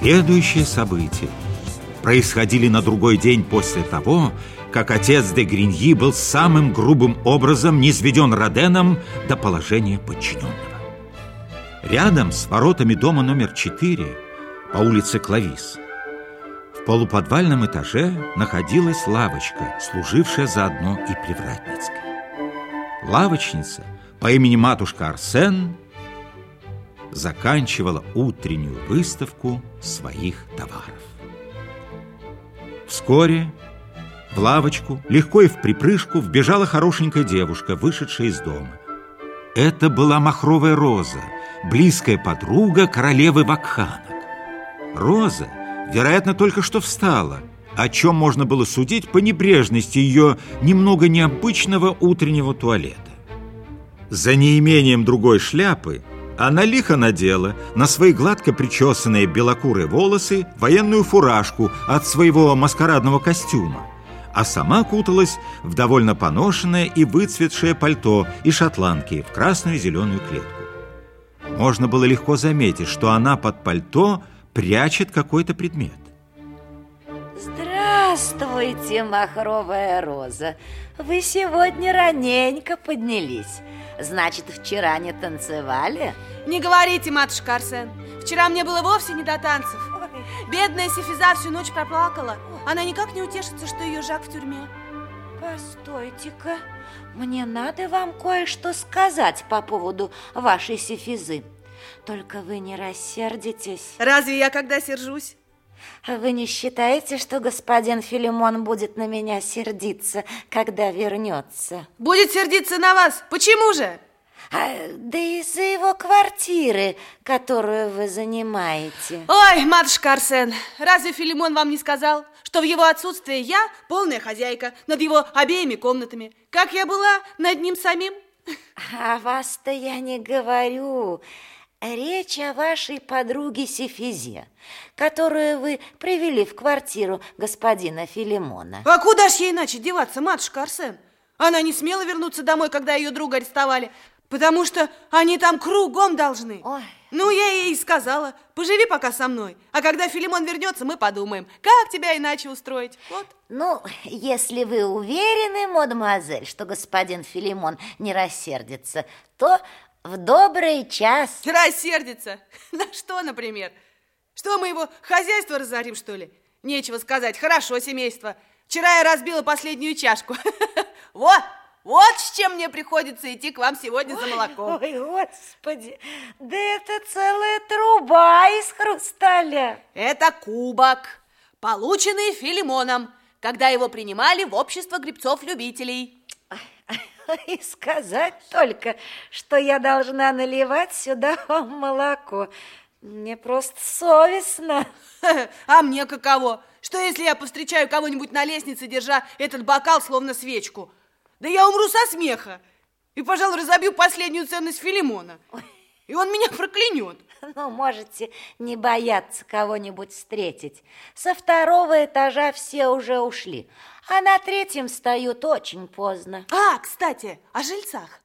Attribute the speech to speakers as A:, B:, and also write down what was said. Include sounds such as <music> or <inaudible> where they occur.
A: Следующие события происходили на другой день после того, как отец де Гриньи был самым грубым образом низведен Роденом до положения подчиненного. Рядом с воротами дома номер 4 по улице Клавис в полуподвальном этаже находилась лавочка, служившая заодно и привратницкой. Лавочница по имени матушка Арсен заканчивала утреннюю выставку своих товаров. Вскоре в лавочку легко и в припрыжку вбежала хорошенькая девушка, вышедшая из дома. Это была махровая роза, близкая подруга королевы Вакханок. Роза, вероятно, только что встала, о чем можно было судить по небрежности ее немного необычного утреннего туалета. За неимением другой шляпы она лихо надела на свои гладко причесанные белокурые волосы военную фуражку от своего маскарадного костюма, а сама куталась в довольно поношенное и выцветшее пальто и шотландки в красную зеленую клетку. Можно было легко заметить, что она под пальто прячет какой-то предмет.
B: Здравствуйте, махровая роза. Вы сегодня раненько поднялись. Значит, вчера не танцевали?
C: Не говорите, матушка Арсен. Вчера мне было вовсе не до танцев. Бедная Сефиза всю ночь проплакала. Она никак не утешится, что ее Жак в тюрьме.
B: Постойте-ка, мне надо вам кое-что сказать по поводу вашей Сефизы. Только вы не рассердитесь.
C: Разве я когда сержусь?
B: Вы не считаете, что господин Филимон будет на меня сердиться, когда вернется?
C: Будет сердиться на вас. Почему же?
B: А, да из-за его квартиры, которую вы занимаете.
C: Ой, матушка Арсен, разве Филимон вам не сказал, что в его отсутствие я полная хозяйка над его обеими комнатами, как я была над ним самим?
B: А вас-то я не говорю. Речь о вашей подруге Сефизе, которую вы привели в квартиру господина Филимона.
C: А куда ж ей иначе деваться, матушка Арсен? Она не смела вернуться домой, когда ее друга арестовали, потому что они там кругом должны.
B: Ой.
C: Ну, я ей и сказала, поживи пока со мной, а когда Филимон вернется, мы подумаем, как тебя иначе устроить. Вот.
B: Ну, если вы уверены, мадемуазель, что господин Филимон не рассердится, то в добрый час.
C: Рассердится. <laughs> На что, например? Что, мы его хозяйство разорим, что ли? Нечего сказать. Хорошо, семейство. Вчера я разбила последнюю чашку. <laughs> Вот, вот с чем мне приходится идти к вам сегодня за молоком.
B: Ой, господи, да это целая труба из хрусталя.
C: Это кубок, полученный Филимоном, когда его принимали в общество грибцов-любителей. <laughs>
B: И сказать только, что я должна наливать сюда вам <laughs> молоко. Мне просто совестно. <laughs>
C: А мне каково? Что, если я повстречаю кого-нибудь на лестнице, держа этот бокал, словно свечку? Да я умру со смеха. И, пожалуй, разобью последнюю ценность Филимона. И он меня проклянет. <laughs>
B: Ну, можете не бояться кого-нибудь встретить. Со второго этажа все уже ушли, а на третьем встают очень поздно.
C: А, кстати, о жильцах.